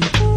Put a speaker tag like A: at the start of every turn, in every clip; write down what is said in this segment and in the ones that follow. A: Thank you.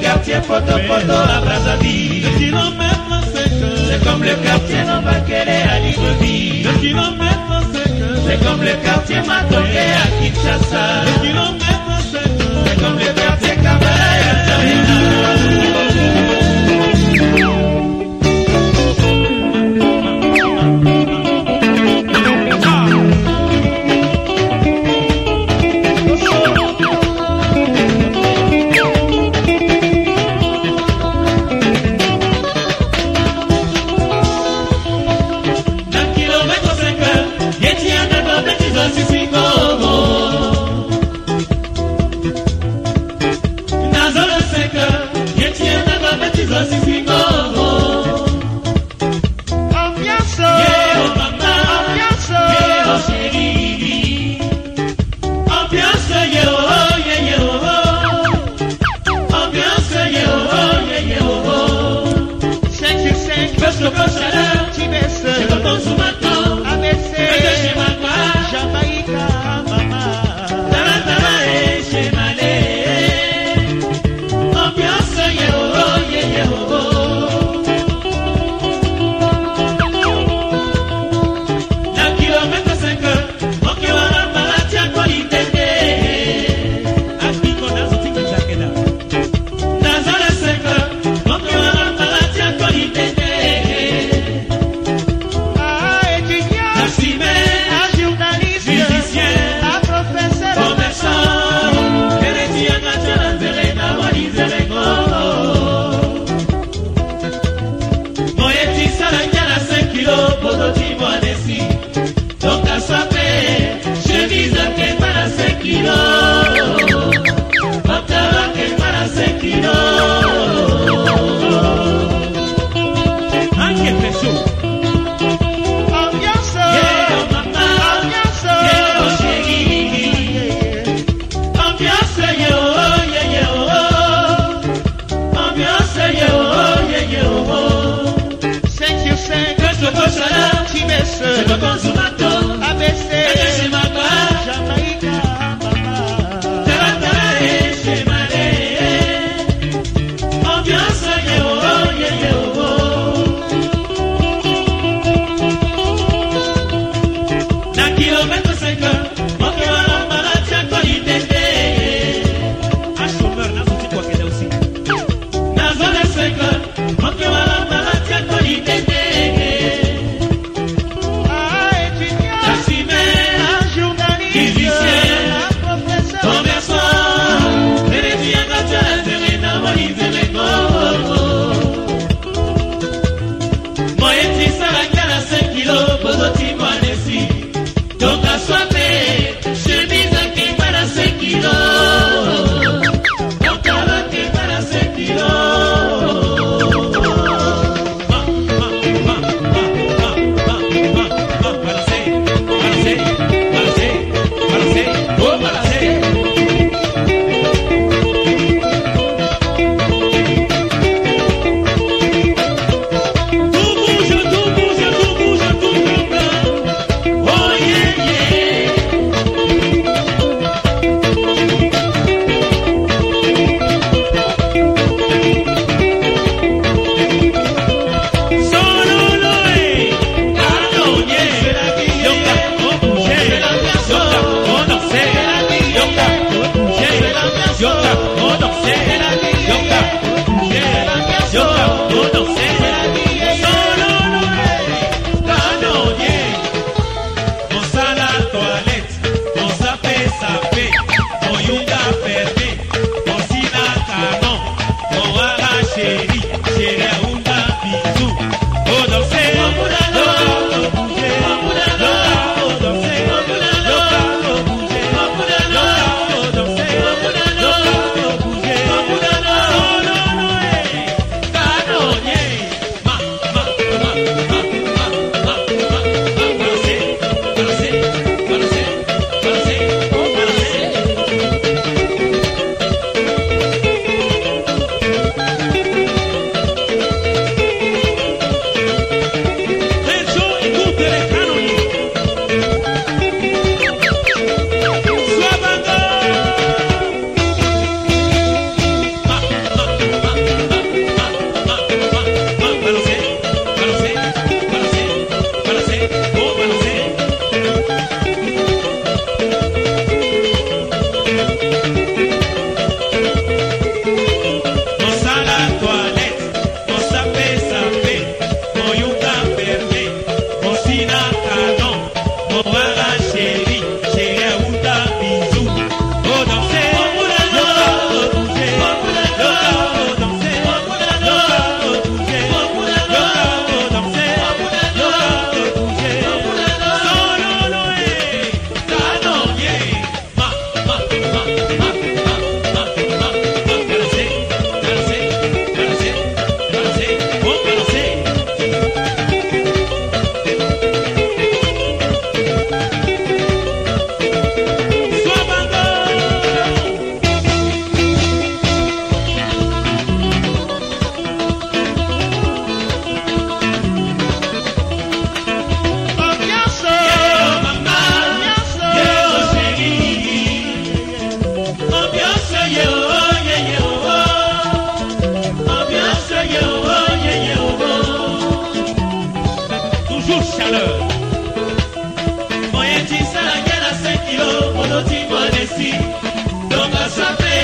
A: quartier photo photo à Brazzaville. Bangladesh. douce chaleur moyetisalaki na 5 kilo oloti mwanesi donga sape